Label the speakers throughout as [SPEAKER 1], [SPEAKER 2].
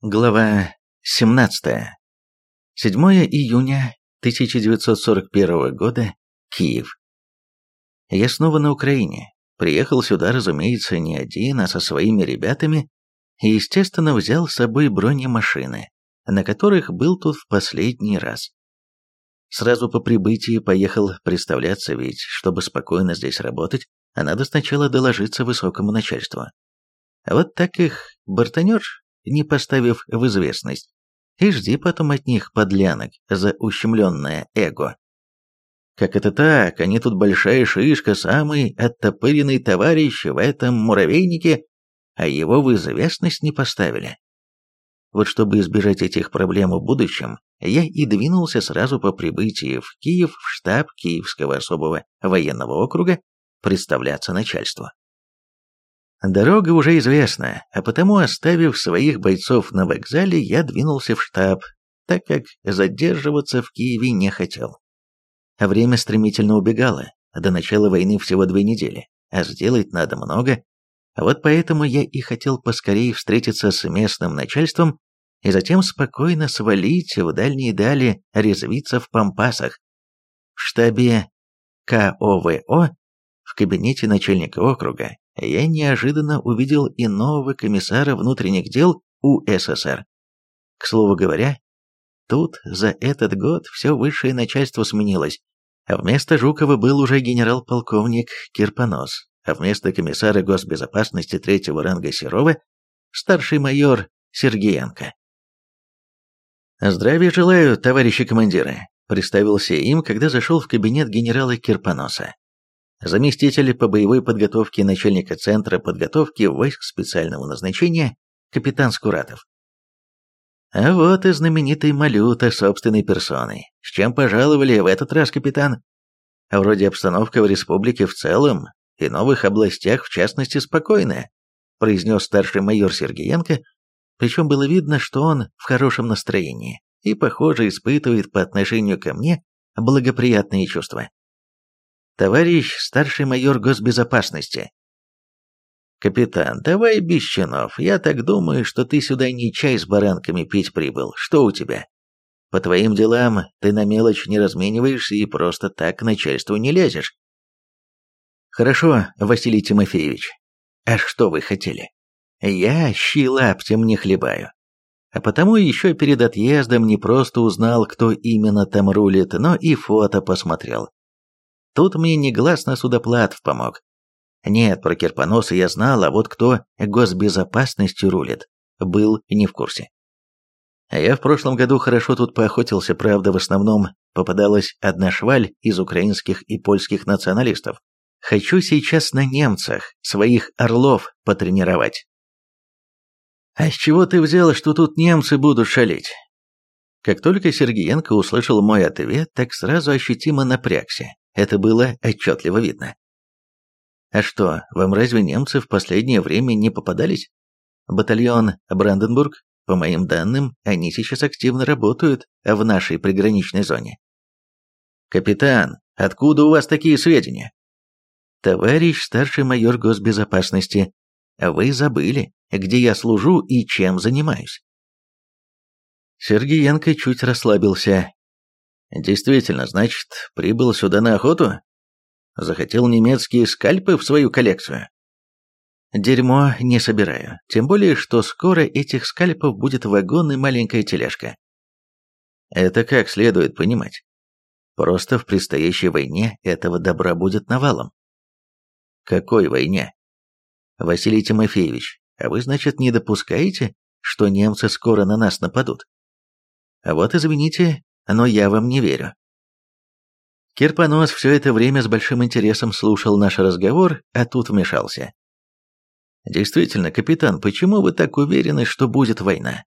[SPEAKER 1] Глава 17. 7 июня 1941 года. Киев. Я снова на Украине. Приехал сюда, разумеется, не один, а со своими ребятами, и, естественно, взял с собой бронемашины, на которых был тут в последний раз. Сразу по прибытии поехал представляться, ведь, чтобы спокойно здесь работать, надо сначала доложиться высокому начальству. А вот так их бортанешь, не поставив в известность, и жди потом от них подлянок за ущемленное эго. Как это так? Они тут большая шишка, самый оттопыренный товарищ в этом муравейнике, а его в известность не поставили. Вот чтобы избежать этих проблем в будущем, я и двинулся сразу по прибытии в Киев в штаб Киевского особого военного округа представляться начальству. Дорога уже известна, а потому, оставив своих бойцов на вокзале, я двинулся в штаб, так как задерживаться в Киеве не хотел. Время стремительно убегало, до начала войны всего две недели, а сделать надо много, вот поэтому я и хотел поскорее встретиться с местным начальством и затем спокойно свалить в дальние дали, резвиться в пампасах. В штабе КОВО, в кабинете начальника округа, я неожиданно увидел и нового комиссара внутренних дел УССР. К слову говоря, тут за этот год все высшее начальство сменилось, а вместо Жукова был уже генерал-полковник Кирпонос, а вместо комиссара госбезопасности третьего ранга Серова старший майор Сергеенко. «Здравия желаю, товарищи командиры», — представился им, когда зашел в кабинет генерала Кирпоноса заместитель по боевой подготовке начальника Центра подготовки войск специального назначения капитан Скуратов. А вот и знаменитый Малюта собственной персоной. С чем пожаловали в этот раз, капитан? А вроде обстановка в республике в целом и новых областях в частности спокойная, произнес старший майор Сергеенко, причем было видно, что он в хорошем настроении и, похоже, испытывает по отношению ко мне благоприятные чувства товарищ старший майор госбезопасности. «Капитан, давай без чинов. Я так думаю, что ты сюда не чай с баранками пить прибыл. Что у тебя? По твоим делам ты на мелочь не размениваешься и просто так к начальству не лезешь». «Хорошо, Василий Тимофеевич. А что вы хотели? Я щи лаптем не хлебаю. А потому еще перед отъездом не просто узнал, кто именно там рулит, но и фото посмотрел. Тут мне негласно Судоплатов помог. Нет, про Кирпоноса я знал, а вот кто госбезопасностью рулит, был не в курсе. А я в прошлом году хорошо тут поохотился, правда, в основном попадалась одна шваль из украинских и польских националистов. Хочу сейчас на немцах своих орлов потренировать. А с чего ты взял, что тут немцы будут шалить? Как только Сергеенко услышал мой ответ, так сразу ощутимо напрягся. Это было отчетливо видно. А что, вам разве немцы в последнее время не попадались? Батальон Бранденбург, по моим данным, они сейчас активно работают в нашей приграничной зоне. Капитан, откуда у вас такие сведения? Товарищ старший майор госбезопасности, вы забыли, где я служу и чем занимаюсь. Сергеенко чуть расслабился, Действительно, значит, прибыл сюда на охоту? Захотел немецкие скальпы в свою коллекцию? Дерьмо не собираю, тем более, что скоро этих скальпов будет вагон и маленькая тележка. Это как следует понимать. Просто в предстоящей войне этого добра будет навалом. Какой войне? Василий Тимофеевич, а вы, значит, не допускаете, что немцы скоро на нас нападут? А вот, извините, но я вам не верю. Кирпонос все это время с большим интересом слушал наш разговор, а тут вмешался. «Действительно, капитан, почему вы так уверены, что будет война?»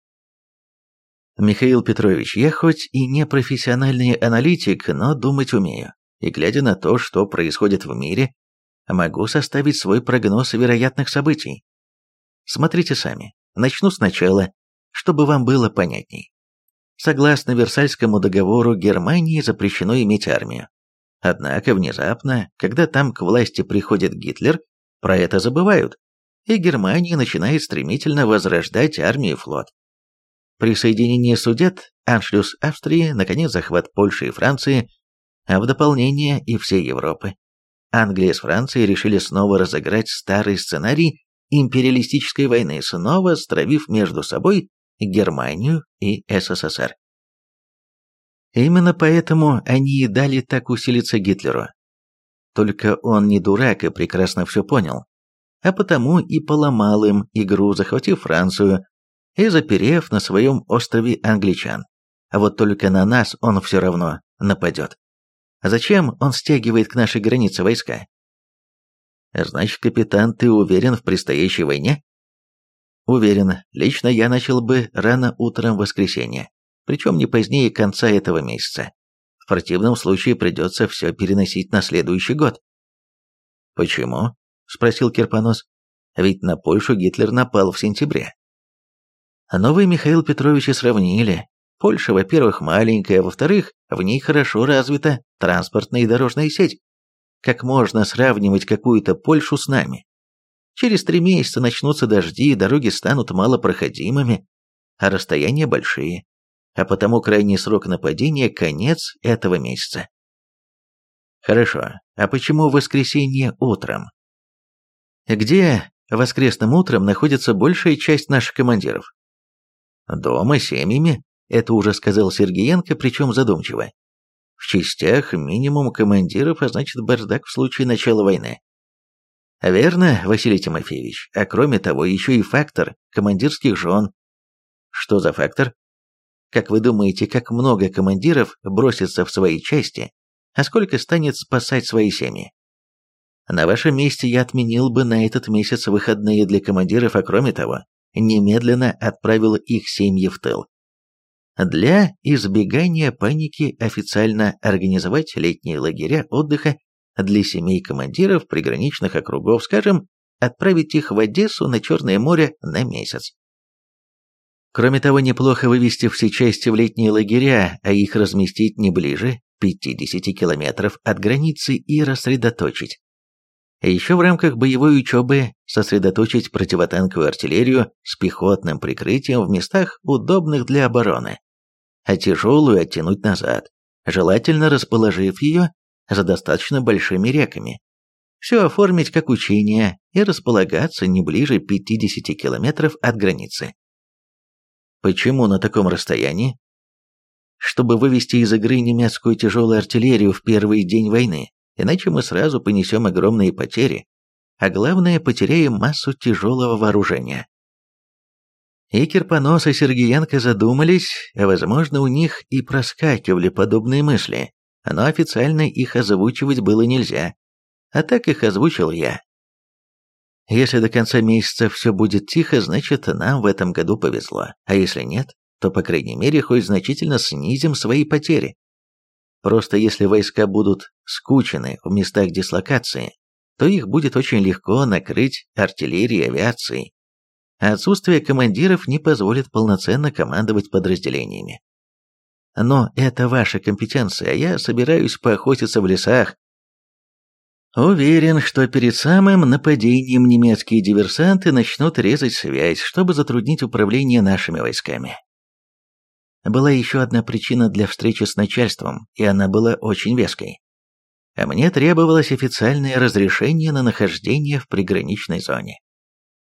[SPEAKER 1] «Михаил Петрович, я хоть и не профессиональный аналитик, но думать умею, и глядя на то, что происходит в мире, могу составить свой прогноз вероятных событий. Смотрите сами, начну сначала, чтобы вам было понятней. Согласно Версальскому договору, Германии запрещено иметь армию. Однако внезапно, когда там к власти приходит Гитлер, про это забывают, и Германия начинает стремительно возрождать армию и флот. присоединение Судет, аншлюс Австрии, наконец захват Польши и Франции, а в дополнение и всей Европы. Англия с Францией решили снова разыграть старый сценарий империалистической войны, снова стравив между собой Германию и СССР. Именно поэтому они и дали так усилиться Гитлеру. Только он не дурак и прекрасно все понял. А потому и поломал им игру, захватив Францию и заперев на своем острове англичан. А вот только на нас он все равно нападет. Зачем он стягивает к нашей границе войска? Значит, капитан, ты уверен в предстоящей войне? Уверен, лично я начал бы рано утром в воскресенье, причем не позднее конца этого месяца. В противном случае придется все переносить на следующий год. «Почему?» – спросил Кирпонос. «Ведь на Польшу Гитлер напал в сентябре». Но вы, Михаил Петрович, сравнили. Польша, во-первых, маленькая, а во-вторых, в ней хорошо развита транспортная и дорожная сеть. Как можно сравнивать какую-то Польшу с нами? Через три месяца начнутся дожди, дороги станут малопроходимыми, а расстояния большие. А потому крайний срок нападения – конец этого месяца. Хорошо, а почему воскресенье утром? Где воскресным утром находится большая часть наших командиров? Дома, семьями, это уже сказал Сергеенко, причем задумчиво. В частях минимум командиров, а значит бардак в случае начала войны. Верно, Василий Тимофеевич, а кроме того, еще и фактор командирских жен. Что за фактор? Как вы думаете, как много командиров бросится в свои части, а сколько станет спасать свои семьи? На вашем месте я отменил бы на этот месяц выходные для командиров, а кроме того, немедленно отправил их семьи в тыл. Для избегания паники официально организовать летние лагеря отдыха для семей командиров приграничных округов, скажем, отправить их в Одессу на Черное море на месяц. Кроме того, неплохо вывести все части в летние лагеря, а их разместить не ближе 50 километров от границы и рассредоточить. Еще в рамках боевой учебы сосредоточить противотанковую артиллерию с пехотным прикрытием в местах, удобных для обороны, а тяжелую оттянуть назад, желательно расположив ее за достаточно большими реками. Все оформить как учение и располагаться не ближе 50 километров от границы. Почему на таком расстоянии? Чтобы вывести из игры немецкую тяжелую артиллерию в первый день войны, иначе мы сразу понесем огромные потери, а главное, потеряем массу тяжелого вооружения. И Кирпонос и Сергеенко задумались, а возможно у них и проскакивали подобные мысли, но официально их озвучивать было нельзя, а так их озвучил я. Если до конца месяца все будет тихо, значит нам в этом году повезло, а если нет, то по крайней мере хоть значительно снизим свои потери. Просто если войска будут скучены в местах дислокации, то их будет очень легко накрыть артиллерией авиацией. А отсутствие командиров не позволит полноценно командовать подразделениями. Но это ваша компетенция, а я собираюсь поохотиться в лесах. Уверен, что перед самым нападением немецкие диверсанты начнут резать связь, чтобы затруднить управление нашими войсками. Была еще одна причина для встречи с начальством, и она была очень веской. А мне требовалось официальное разрешение на нахождение в приграничной зоне.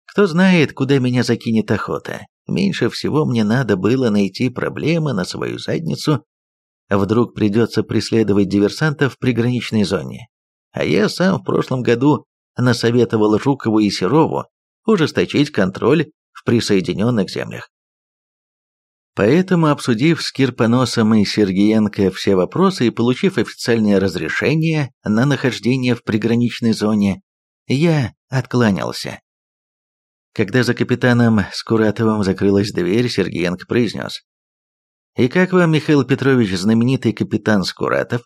[SPEAKER 1] Кто знает, куда меня закинет охота, Меньше всего мне надо было найти проблемы на свою задницу. Вдруг придется преследовать диверсантов в приграничной зоне. А я сам в прошлом году насоветовал Жукову и Серову ужесточить контроль в присоединенных землях. Поэтому, обсудив с Кирпоносом и Сергеенко все вопросы и получив официальное разрешение на нахождение в приграничной зоне, я откланялся. Когда за капитаном Скуратовым закрылась дверь, Сергеенко произнес. «И как вам, Михаил Петрович, знаменитый капитан Скуратов?»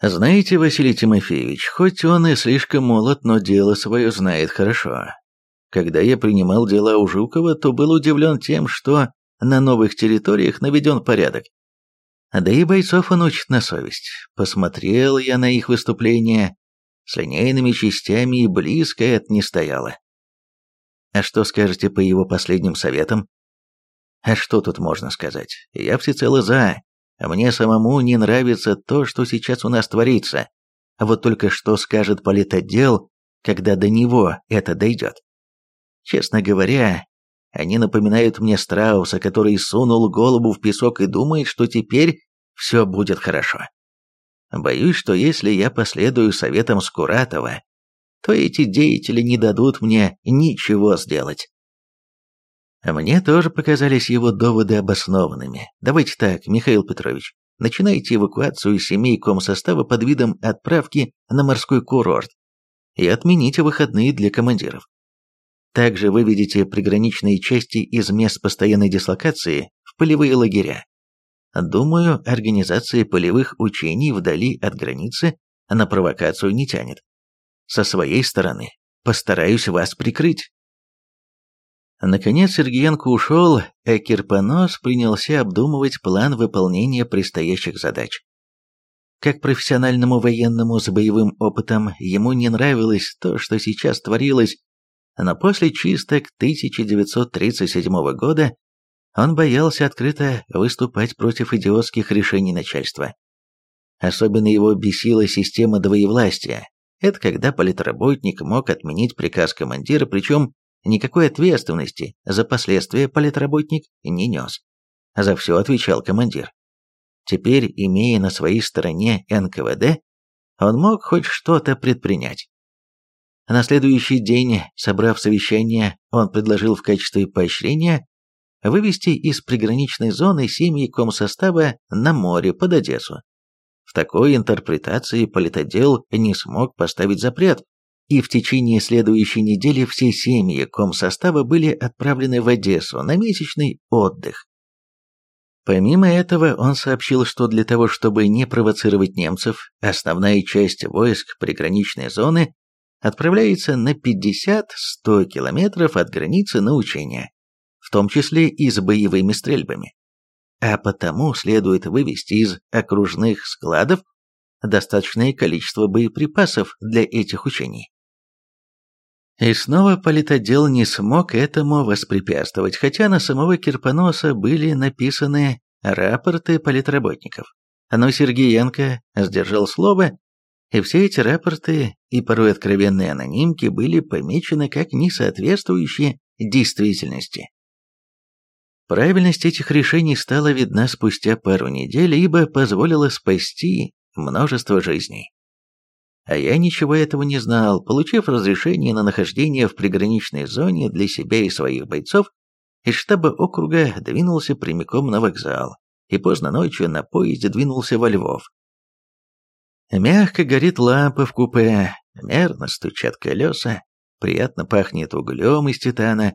[SPEAKER 1] «Знаете, Василий Тимофеевич, хоть он и слишком молод, но дело свое знает хорошо. Когда я принимал дела у Жукова, то был удивлен тем, что на новых территориях наведен порядок. Да и бойцов он учит на совесть. Посмотрел я на их выступления, с линейными частями и близко это не стояло. А что скажете по его последним советам? А что тут можно сказать? Я всецело за. Мне самому не нравится то, что сейчас у нас творится. А вот только что скажет политотдел, когда до него это дойдет. Честно говоря, они напоминают мне страуса, который сунул голову в песок и думает, что теперь все будет хорошо. Боюсь, что если я последую советам Скуратова, то эти деятели не дадут мне ничего сделать. Мне тоже показались его доводы обоснованными. Давайте так, Михаил Петрович, начинайте эвакуацию семей комсостава под видом отправки на морской курорт и отмените выходные для командиров. Также выведите приграничные части из мест постоянной дислокации в полевые лагеря. Думаю, организация полевых учений вдали от границы на провокацию не тянет. Со своей стороны постараюсь вас прикрыть. Наконец Сергеенко ушел, а Кирпонос принялся обдумывать план выполнения предстоящих задач. Как профессиональному военному с боевым опытом ему не нравилось то, что сейчас творилось, но после чисток 1937 года он боялся открыто выступать против идиотских решений начальства. Особенно его бесила система двоевластия. Это когда политработник мог отменить приказ командира, причем никакой ответственности за последствия политработник не нес. За все отвечал командир. Теперь, имея на своей стороне НКВД, он мог хоть что-то предпринять. На следующий день, собрав совещание, он предложил в качестве поощрения вывести из приграничной зоны семьи комсостава на море под Одессу. В такой интерпретации политодел не смог поставить запрет, и в течение следующей недели все семьи комсостава были отправлены в Одессу на месячный отдых. Помимо этого, он сообщил, что для того, чтобы не провоцировать немцев, основная часть войск приграничной зоны отправляется на 50-100 километров от границы на учения в том числе и с боевыми стрельбами. А потому следует вывести из окружных складов достаточное количество боеприпасов для этих учений. И снова политотдел не смог этому воспрепятствовать, хотя на самого Кирпоноса были написаны рапорты политработников. Но Сергеенко сдержал слово, и все эти рапорты и порой откровенные анонимки были помечены как несоответствующие действительности. Правильность этих решений стала видна спустя пару недель, ибо позволила спасти множество жизней. А я ничего этого не знал. Получив разрешение на нахождение в приграничной зоне для себя и своих бойцов, из штаба округа двинулся прямиком на вокзал и поздно ночью на поезде двинулся во Львов. Мягко горит лампа в купе, мерно стучат колеса, приятно пахнет углем из титана,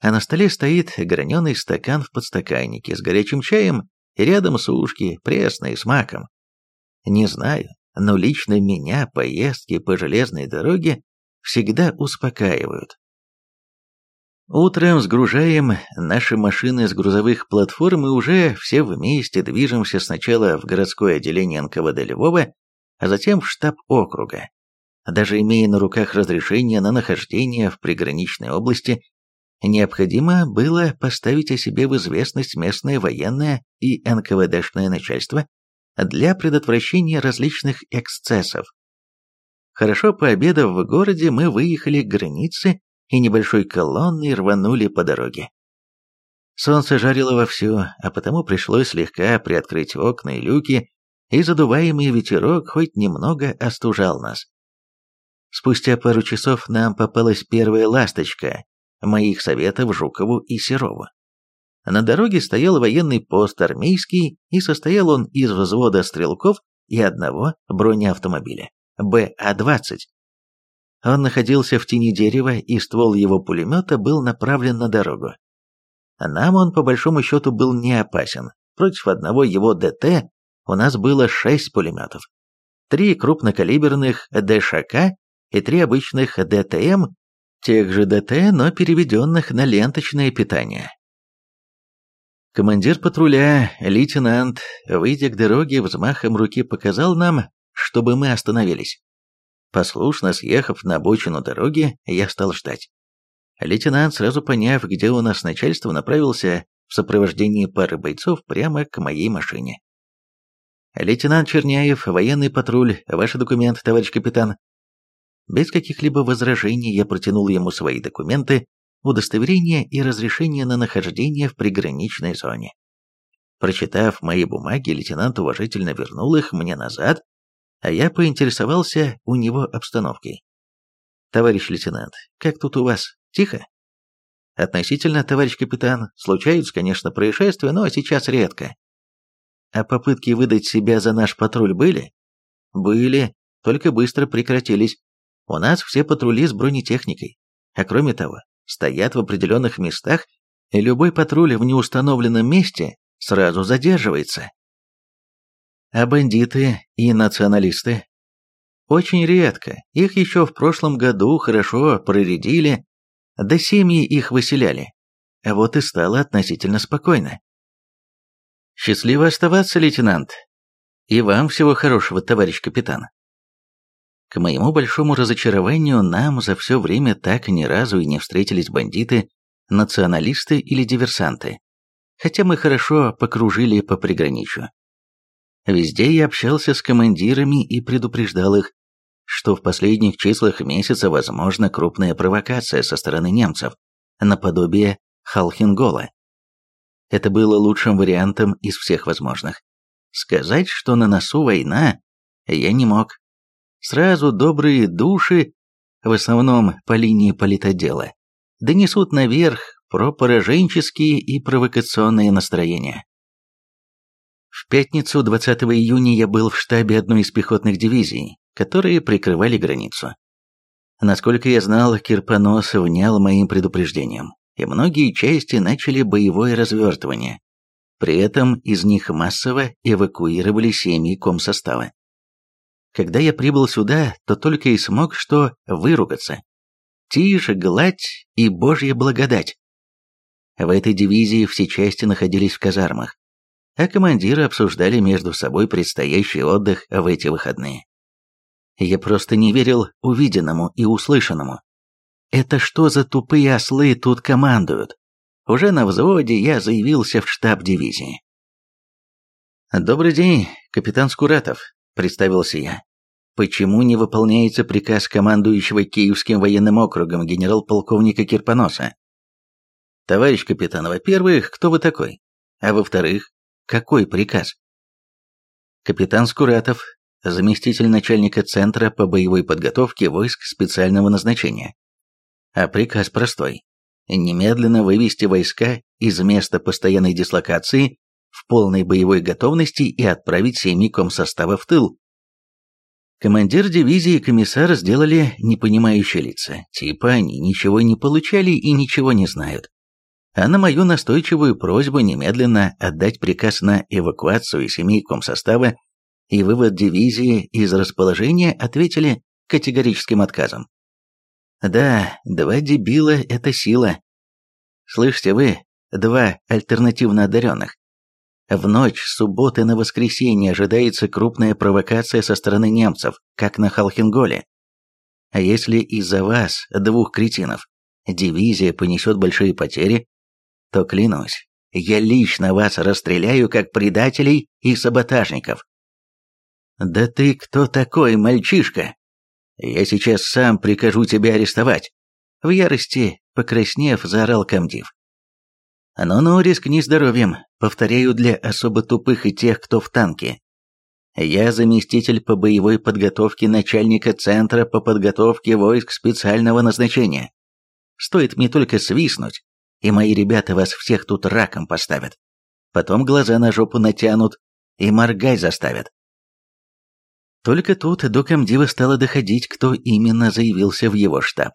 [SPEAKER 1] а на столе стоит граненый стакан в подстаканнике с горячим чаем и рядом сушки, пресные, с маком. Не знаю, но лично меня поездки по железной дороге всегда успокаивают. Утром сгружаем наши машины с грузовых платформ и уже все вместе движемся сначала в городское отделение НКВД Львова, а затем в штаб округа. Даже имея на руках разрешение на нахождение в приграничной области, необходимо было поставить о себе в известность местное военное и НКВДшное начальство для предотвращения различных эксцессов. Хорошо пообедав в городе, мы выехали к границе и небольшой колонной рванули по дороге. Солнце жарило вовсю, а потому пришлось слегка приоткрыть окна и люки, и задуваемый ветерок хоть немного остужал нас. Спустя пару часов нам попалась первая ласточка, моих советов Жукову и Серову. На дороге стоял военный пост армейский, и состоял он из взвода стрелков и одного бронеавтомобиля БА-20. Он находился в тени дерева, и ствол его пулемета был направлен на дорогу. Нам он по большому счету был не опасен. Против одного его ДТ у нас было шесть пулеметов. Три крупнокалиберных ДШК и три обычных ДТМ тех же ДТ, но переведенных на ленточное питание. Командир патруля, лейтенант, выйдя к дороге, взмахом руки показал нам, чтобы мы остановились. Послушно съехав на обочину дороги, я стал ждать. Лейтенант, сразу поняв, где у нас начальство, направился в сопровождении пары бойцов прямо к моей машине. «Лейтенант Черняев, военный патруль, ваши документы, товарищ капитан». Без каких-либо возражений я протянул ему свои документы, удостоверение и разрешение на нахождение в приграничной зоне. Прочитав мои бумаги, лейтенант уважительно вернул их мне назад, а я поинтересовался у него обстановкой. «Товарищ лейтенант, как тут у вас? Тихо?» «Относительно, товарищ капитан, случаются, конечно, происшествия, но сейчас редко. А попытки выдать себя за наш патруль были? Были, только быстро прекратились. У нас все патрули с бронетехникой. А кроме того, стоят в определенных местах, и любой патруль в неустановленном месте сразу задерживается. А бандиты и националисты? Очень редко. Их еще в прошлом году хорошо проредили, да семьи их выселяли. Вот и стало относительно спокойно. Счастливо оставаться, лейтенант. И вам всего хорошего, товарищ капитан. К моему большому разочарованию, нам за все время так ни разу и не встретились бандиты, националисты или диверсанты. Хотя мы хорошо покружили по приграничью. Везде я общался с командирами и предупреждал их, что в последних числах месяца возможна крупная провокация со стороны немцев, наподобие Халхингола. Это было лучшим вариантом из всех возможных. Сказать, что на носу война, я не мог. Сразу добрые души, в основном по линии политотдела, донесут наверх про пораженческие и провокационные настроения. В пятницу 20 июня я был в штабе одной из пехотных дивизий, которые прикрывали границу. Насколько я знал, Кирпонос внял моим предупреждением и многие части начали боевое развертывание. При этом из них массово эвакуировали семьи комсостава. Когда я прибыл сюда, то только и смог что выругаться. Тише, гладь и божья благодать. В этой дивизии все части находились в казармах, а командиры обсуждали между собой предстоящий отдых в эти выходные. Я просто не верил увиденному и услышанному. Это что за тупые ослы тут командуют? Уже на взводе я заявился в штаб дивизии. «Добрый день, капитан Скуратов», — представился я. «Почему не выполняется приказ командующего Киевским военным округом генерал-полковника Кирпоноса?» «Товарищ капитан, во-первых, кто вы такой? А во-вторых, какой приказ?» «Капитан Скуратов, заместитель начальника Центра по боевой подготовке войск специального назначения а приказ простой – немедленно вывести войска из места постоянной дислокации в полной боевой готовности и отправить семьи комсостава в тыл. Командир дивизии и комиссар сделали непонимающие лица, типа они ничего не получали и ничего не знают. А на мою настойчивую просьбу немедленно отдать приказ на эвакуацию семей комсостава и вывод дивизии из расположения ответили категорическим отказом. Да, два дебила – это сила. Слышите вы, два альтернативно одаренных. В ночь с субботы на воскресенье ожидается крупная провокация со стороны немцев, как на Халхинголе. А если из-за вас, двух кретинов, дивизия понесет большие потери, то клянусь, я лично вас расстреляю как предателей и саботажников. «Да ты кто такой, мальчишка?» Я сейчас сам прикажу тебя арестовать!» В ярости, покраснев, заорал комдив. «Ну-ну, рискни здоровьем, повторяю для особо тупых и тех, кто в танке. Я заместитель по боевой подготовке начальника Центра по подготовке войск специального назначения. Стоит мне только свистнуть, и мои ребята вас всех тут раком поставят. Потом глаза на жопу натянут и моргай заставят. Только тут до комдива стало доходить, кто именно заявился в его штаб.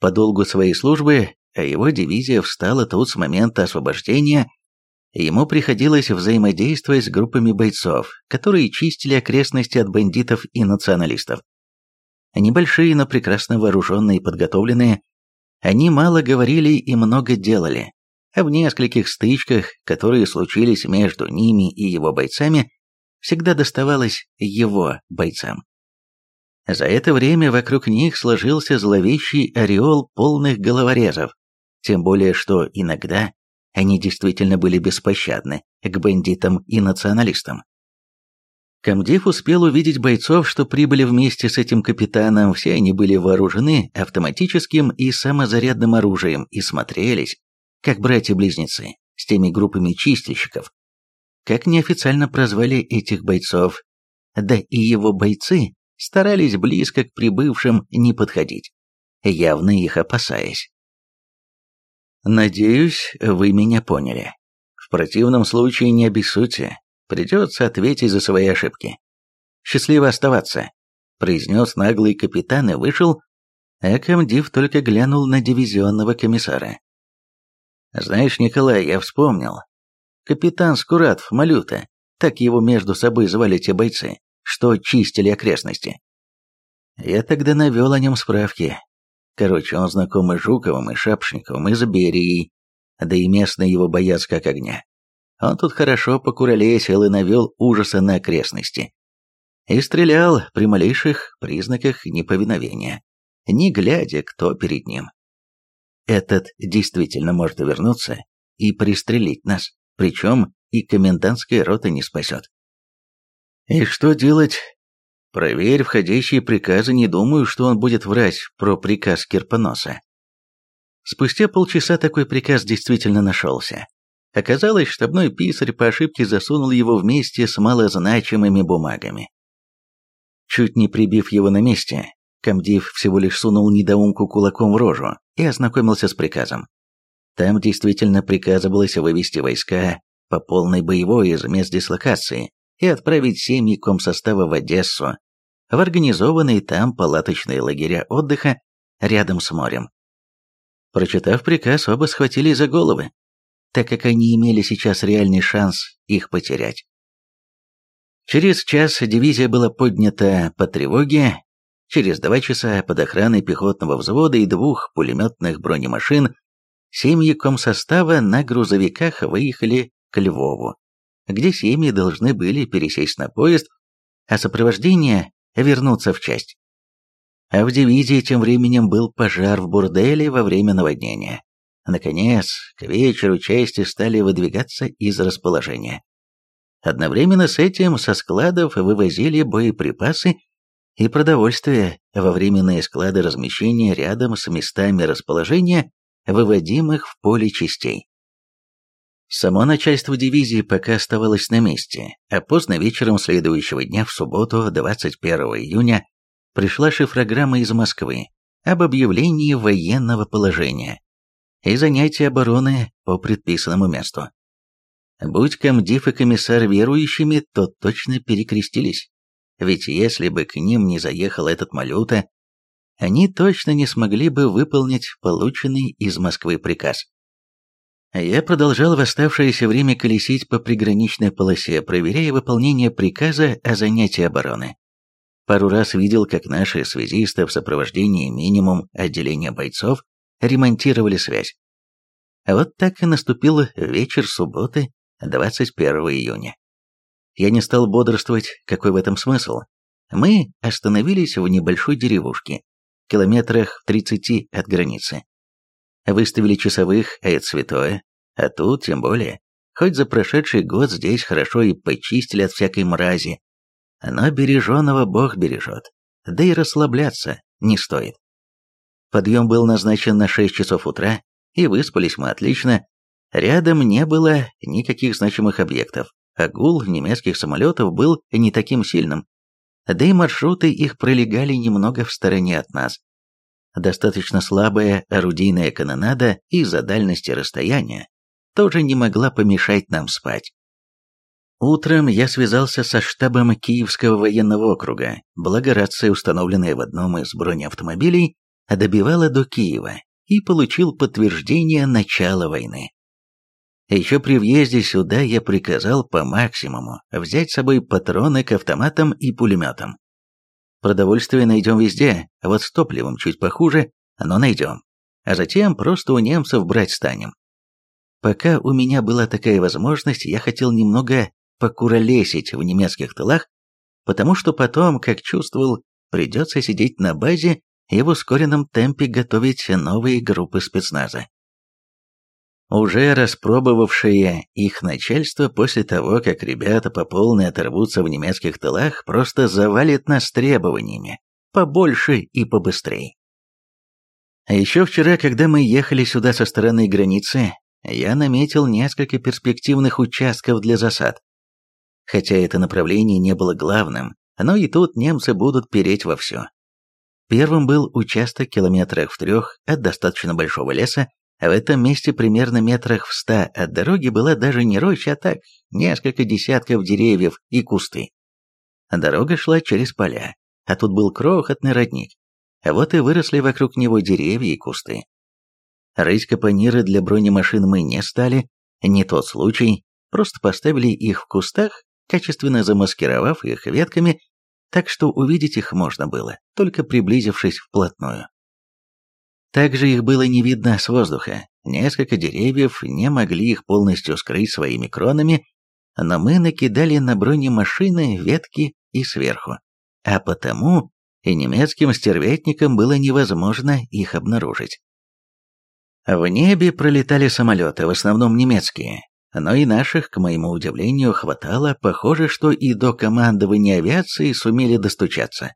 [SPEAKER 1] По долгу своей службы, а его дивизия встала тут с момента освобождения, ему приходилось взаимодействовать с группами бойцов, которые чистили окрестности от бандитов и националистов. Небольшие, но прекрасно вооруженные и подготовленные, они мало говорили и много делали, а в нескольких стычках, которые случились между ними и его бойцами, всегда доставалось его бойцам. За это время вокруг них сложился зловещий ореол полных головорезов, тем более что иногда Они действительно были беспощадны к бандитам и националистам. Комдив успел увидеть бойцов, что прибыли вместе с этим капитаном, все они были вооружены автоматическим и самозарядным оружием и смотрелись, как братья-близнецы, с теми группами чистильщиков. Как неофициально прозвали этих бойцов, да и его бойцы старались близко к прибывшим не подходить, явно их опасаясь. Надеюсь, вы меня поняли. В противном случае не обессудьте, придется ответить за свои ошибки. Счастливо оставаться, произнес наглый капитан и вышел, а только глянул на дивизионного комиссара. Знаешь, Николай, я вспомнил. Капитан Скуратов, Малюта, так его между собой звали те бойцы, что чистили окрестности. Я тогда навел о нем справки. Короче, он знаком и Жуковым, и Шапшниковым, и с Берией, да и местные его боятся как огня. Он тут хорошо покуролесил и навел ужаса на окрестности. И стрелял при малейших признаках неповиновения, не глядя, кто перед ним. Этот действительно может вернуться и пристрелить нас, причем и комендантская рота не спасет. И что делать? Проверь входящие приказы, не думаю, что он будет врать про приказ Кирпоноса. Спустя полчаса такой приказ действительно нашелся. Оказалось, штабной писарь по ошибке засунул его вместе с малозначимыми бумагами. Чуть не прибив его на месте, Камдив всего лишь сунул недоумку кулаком в рожу и ознакомился с приказом. Там действительно приказывалось вывести войска по полной боевой из мест дислокации и отправить семьи комсостава в Одессу, в организованные там палаточные лагеря отдыха рядом с морем. Прочитав приказ, оба схватили за головы, так как они имели сейчас реальный шанс их потерять. Через час дивизия была поднята по тревоге, Через два часа под охраной пехотного взвода и двух пулеметных бронемашин семьи комсостава на грузовиках выехали к Львову, где семьи должны были пересесть на поезд, а сопровождение вернуться в часть. А в дивизии тем временем был пожар в бурделе во время наводнения. Наконец, к вечеру части стали выдвигаться из расположения. Одновременно с этим со складов вывозили боеприпасы и продовольствие во временные склады размещения рядом с местами расположения выводимых в поле частей. Само начальство дивизии пока оставалось на месте, а поздно вечером следующего дня в субботу, 21 июня, пришла шифрограмма из Москвы об объявлении военного положения и занятии обороны по предписанному месту. Будь комдив и комиссар верующими, то точно перекрестились. Ведь если бы к ним не заехал этот малюта, они точно не смогли бы выполнить полученный из Москвы приказ. Я продолжал в оставшееся время колесить по приграничной полосе, проверяя выполнение приказа о занятии обороны. Пару раз видел, как наши связисты в сопровождении минимум отделения бойцов ремонтировали связь. А вот так и наступил вечер субботы, 21 июня. Я не стал бодрствовать, какой в этом смысл. Мы остановились в небольшой деревушке, километрах в 30 от границы. Выставили часовых, а это святое. А тут тем более. Хоть за прошедший год здесь хорошо и почистили от всякой мрази. Но береженого Бог бережет. Да и расслабляться не стоит. Подъем был назначен на 6 часов утра, и выспались мы отлично. Рядом не было никаких значимых объектов а гул немецких самолетов был не таким сильным. Да и маршруты их пролегали немного в стороне от нас. Достаточно слабая орудийная канонада из-за дальности расстояния тоже не могла помешать нам спать. Утром я связался со штабом Киевского военного округа, благо рация, установленная в одном из бронеавтомобилей, добивала до Киева и получил подтверждение начала войны. Еще при въезде сюда я приказал по максимуму взять с собой патроны к автоматам и пулеметам. Продовольствие найдем везде, а вот с топливом чуть похуже, но найдем. А затем просто у немцев брать станем. Пока у меня была такая возможность, я хотел немного покуролесить в немецких тылах, потому что потом, как чувствовал, придется сидеть на базе и в ускоренном темпе готовить новые группы спецназа. Уже распробовавшее их начальство после того, как ребята по полной оторвутся в немецких тылах, просто завалит нас требованиями побольше и побыстрее. А еще вчера, когда мы ехали сюда со стороны границы, я наметил несколько перспективных участков для засад. Хотя это направление не было главным, но и тут немцы будут переть во все. Первым был участок километрах в трех от достаточно большого леса, в этом месте примерно метрах в ста от дороги была даже не роща, а так несколько десятков деревьев и кусты. Дорога шла через поля, а тут был крохотный родник. А вот и выросли вокруг него деревья и кусты. Рыть капониры для бронемашин мы не стали, не тот случай, просто поставили их в кустах, качественно замаскировав их ветками, так что увидеть их можно было, только приблизившись вплотную. Также их было не видно с воздуха. Несколько деревьев не могли их полностью скрыть своими кронами, но мы накидали на бронемашины ветки и сверху. А потому и немецким стервятникам было невозможно их обнаружить. В небе пролетали самолеты, в основном немецкие, но и наших, к моему удивлению, хватало, похоже, что и до командования авиации сумели достучаться.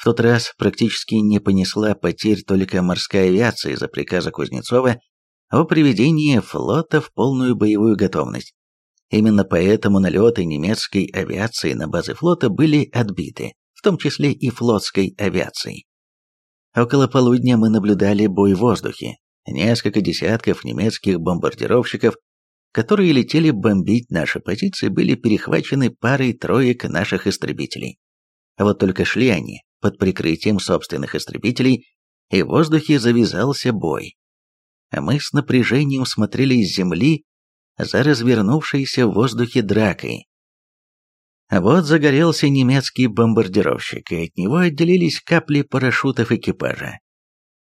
[SPEAKER 1] В тот раз практически не понесла потерь только морская авиация из-за приказа Кузнецова о приведении флота в полную боевую готовность. Именно поэтому налеты немецкой авиации на базы флота были отбиты, в том числе и флотской авиацией. Около полудня мы наблюдали бой в воздухе. Несколько десятков немецких бомбардировщиков, которые летели бомбить наши позиции, были перехвачены парой троек наших истребителей. Вот только шли они под прикрытием собственных истребителей, и в воздухе завязался бой. А мы с напряжением смотрели с земли за развернувшейся в воздухе дракой. Вот загорелся немецкий бомбардировщик, и от него отделились капли парашютов экипажа.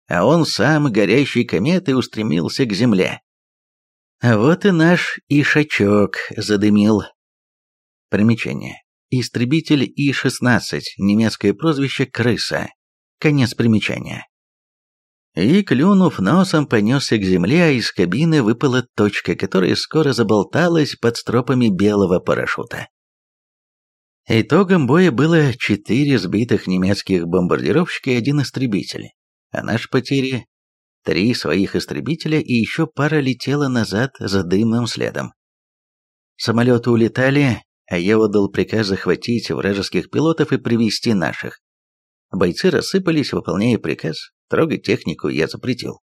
[SPEAKER 1] А он сам, горящей кометой, устремился к земле. Вот и наш Ишачок задымил. Примечание. Истребитель И-16, немецкое прозвище «крыса». Конец примечания. И, клюнув носом, понесся к земле, а из кабины выпала точка, которая скоро заболталась под стропами белого парашюта. Итогом боя было четыре сбитых немецких бомбардировщика и один истребитель, а наши потери – три своих истребителя и еще пара летела назад за дымным следом. Самолеты улетали, а я отдал приказ захватить вражеских пилотов и привести наших. Бойцы рассыпались, выполняя приказ, трогать технику я запретил.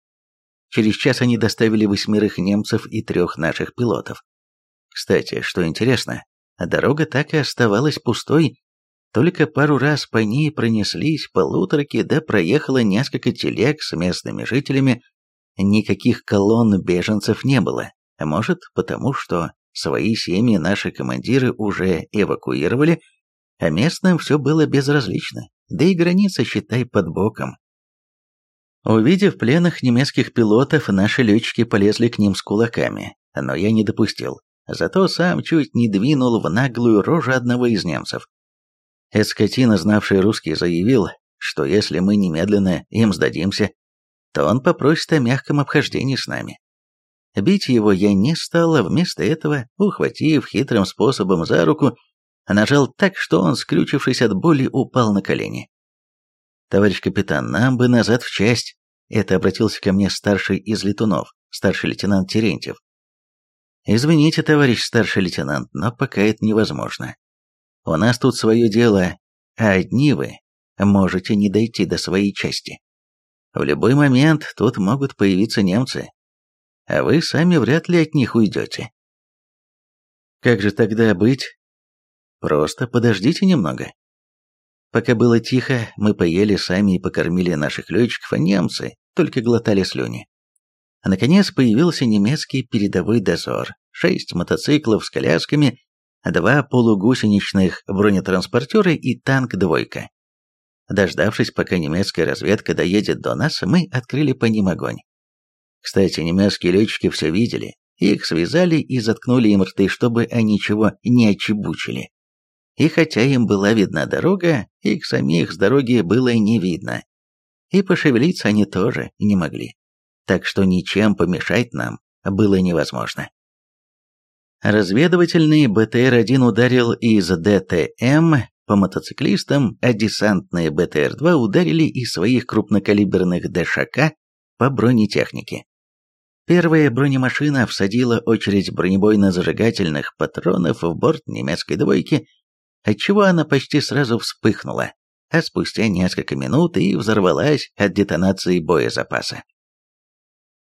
[SPEAKER 1] Через час они доставили восьмерых немцев и трех наших пилотов. Кстати, что интересно, дорога так и оставалась пустой, только пару раз по ней пронеслись полуторки, да проехало несколько телег с местными жителями, никаких колонн беженцев не было, может потому что Свои семьи наши командиры уже эвакуировали, а местным все было безразлично, да и граница, считай, под боком. Увидев пленных немецких пилотов, наши летчики полезли к ним с кулаками, но я не допустил. Зато сам чуть не двинул в наглую рожу одного из немцев. Эд скотина, знавший русский, заявил, что если мы немедленно им сдадимся, то он попросит о мягком обхождении с нами. Бить его я не стал, а вместо этого, ухватив хитрым способом за руку, нажал так, что он, скрючившись от боли, упал на колени. «Товарищ капитан, нам бы назад в часть!» Это обратился ко мне старший из летунов, старший лейтенант Терентьев. «Извините, товарищ старший лейтенант, но пока это невозможно. У нас тут свое дело, а одни вы можете не дойти до своей части. В любой момент тут могут появиться немцы, а вы сами вряд ли от них уйдете. Как же тогда быть? Просто подождите немного. Пока было тихо, мы поели сами и покормили наших летчиков, а немцы только глотали слюни. А наконец появился немецкий передовой дозор, шесть мотоциклов с колясками, два полугусеничных бронетранспортера и танк-двойка. Дождавшись, пока немецкая разведка доедет до нас, мы открыли по ним огонь. Кстати, немецкие летчики все видели. Их связали и заткнули им рты, чтобы они ничего не отчебучили. И хотя им была видна дорога, их самих с дороги было не видно. И пошевелиться они тоже не могли. Так что ничем помешать нам было невозможно. Разведывательный БТР-1 ударил из ДТМ по мотоциклистам, а десантные БТР-2 ударили из своих крупнокалиберных ДШК по бронетехнике. Первая бронемашина всадила очередь бронебойно-зажигательных патронов в борт немецкой двойки, отчего она почти сразу вспыхнула, а спустя несколько минут и взорвалась от детонации боезапаса.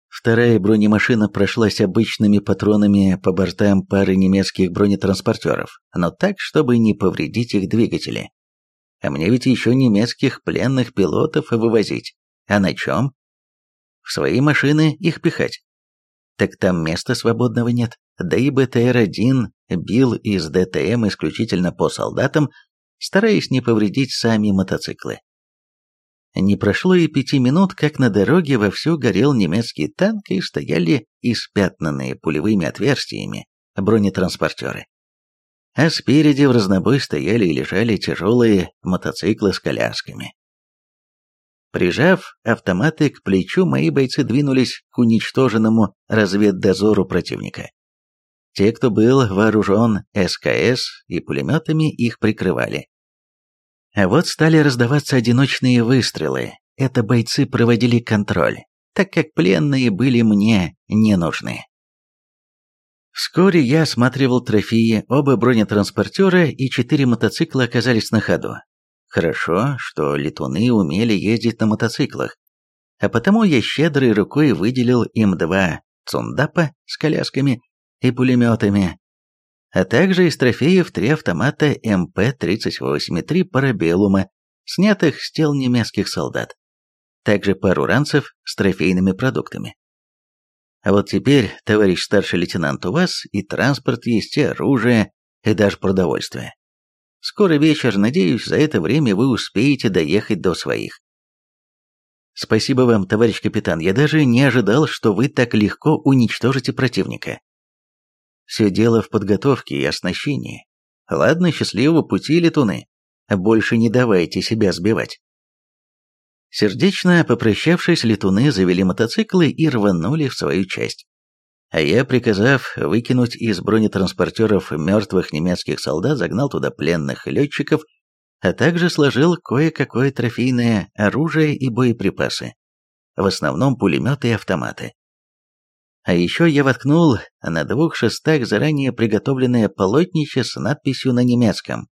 [SPEAKER 1] Вторая бронемашина прошлась обычными патронами по бортам пары немецких бронетранспортеров, но так, чтобы не повредить их двигатели. А мне ведь еще немецких пленных пилотов вывозить. А на чем? В свои машины их пихать. Так там места свободного нет. Да и БТР-1 бил из ДТМ исключительно по солдатам, стараясь не повредить сами мотоциклы. Не прошло и пяти минут, как на дороге вовсю горел немецкий танк и стояли испятнанные пулевыми отверстиями бронетранспортеры. А спереди в разнобой стояли и лежали тяжелые мотоциклы с колясками. Прижав автоматы к плечу, мои бойцы двинулись к уничтоженному разведдозору противника. Те, кто был вооружен СКС и пулеметами, их прикрывали. А вот стали раздаваться одиночные выстрелы. Это бойцы проводили контроль, так как пленные были мне не нужны. Вскоре я осматривал трофеи, оба бронетранспортера и четыре мотоцикла оказались на ходу. Хорошо, что летуны умели ездить на мотоциклах, а потому я щедрой рукой выделил им два цундапа с колясками и пулеметами, а также из трофеев три автомата МП-38 и три парабеллума, снятых с тел немецких солдат. Также пару ранцев с трофейными продуктами. А вот теперь, товарищ старший лейтенант, у вас и транспорт есть, и оружие, и даже продовольствие. Скоро вечер, надеюсь, за это время вы успеете доехать до своих. Спасибо вам, товарищ капитан, я даже не ожидал, что вы так легко уничтожите противника. Все дело в подготовке и оснащении. Ладно, счастливого пути, летуны. Больше не давайте себя сбивать. Сердечно попрощавшись, летуны завели мотоциклы и рванули в свою часть. А я, приказав выкинуть из бронетранспортеров мертвых немецких солдат, загнал туда пленных летчиков, а также сложил кое-какое трофейное оружие и боеприпасы. В основном пулеметы и автоматы. А еще я воткнул на двух шестах заранее приготовленное полотнище с надписью на немецком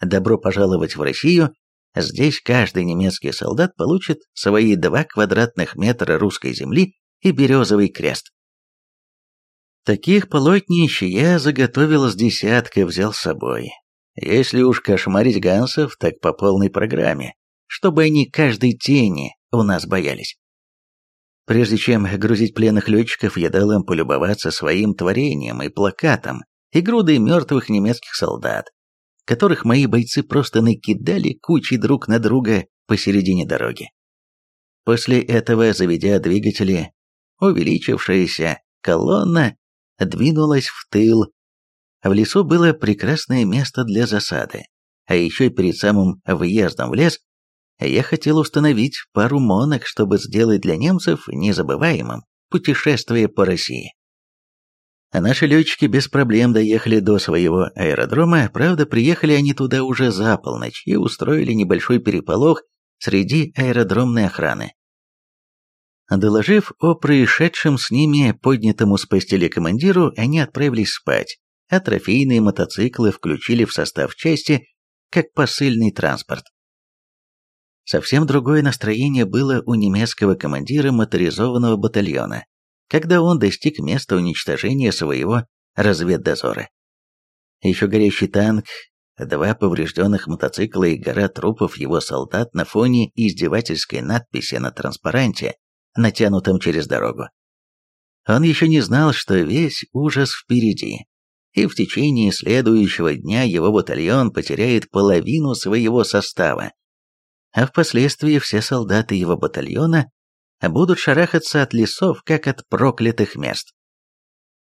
[SPEAKER 1] «Добро пожаловать в Россию». Здесь каждый немецкий солдат получит свои два квадратных метра русской земли и березовый крест. Таких полотнищ я заготовил с десятка, взял с собой. Если уж кошмарить гансов, так по полной программе, чтобы они каждой тени у нас боялись. Прежде чем грузить пленных летчиков, я дал им полюбоваться своим творением и плакатом, и грудой мертвых немецких солдат, которых мои бойцы просто накидали кучей друг на друга посередине дороги. После этого, заведя двигатели, увеличившаяся колонна двинулась в тыл. В лесу было прекрасное место для засады, а еще перед самым въездом в лес я хотел установить пару монок, чтобы сделать для немцев незабываемым путешествие по России. Наши летчики без проблем доехали до своего аэродрома, правда, приехали они туда уже за полночь и устроили небольшой переполох среди аэродромной охраны. Доложив о происшедшем с ними поднятому с постели командиру, они отправились спать, а трофейные мотоциклы включили в состав части как посыльный транспорт. Совсем другое настроение было у немецкого командира моторизованного батальона, когда он достиг места уничтожения своего разведдозора. Еще горящий танк, два поврежденных мотоцикла и гора трупов его солдат на фоне издевательской надписи на транспаранте, натянутом через дорогу. Он еще не знал, что весь ужас впереди, и в течение следующего дня его батальон потеряет половину своего состава, а впоследствии все солдаты его батальона будут шарахаться от лесов, как от проклятых мест.